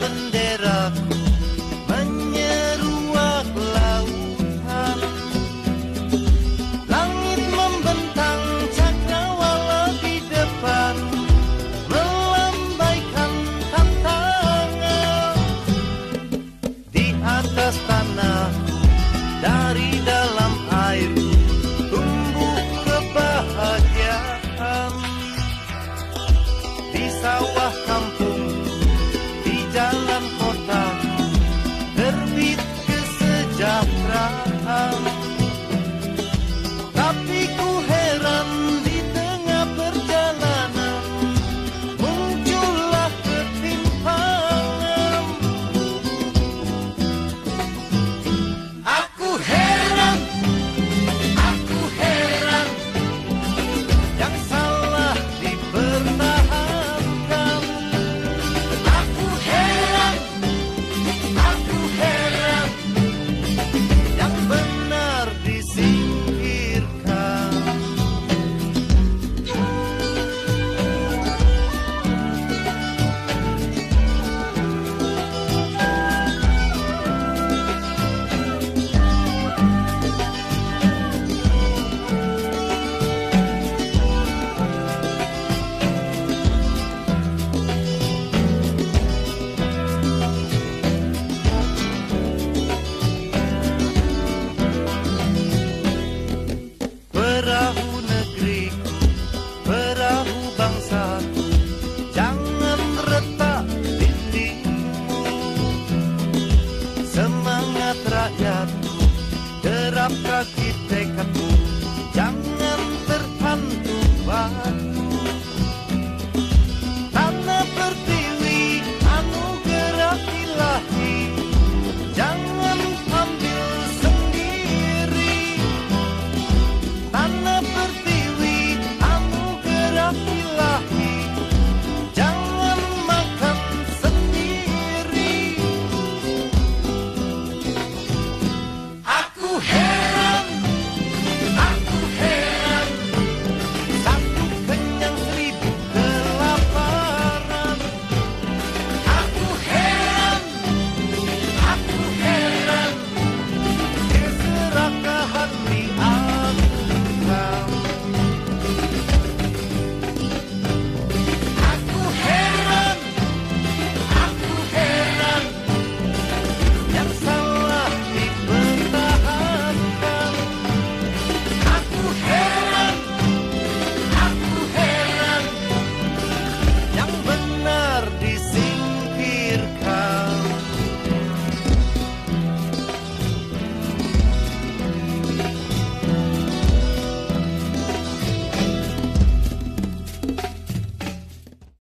benda take a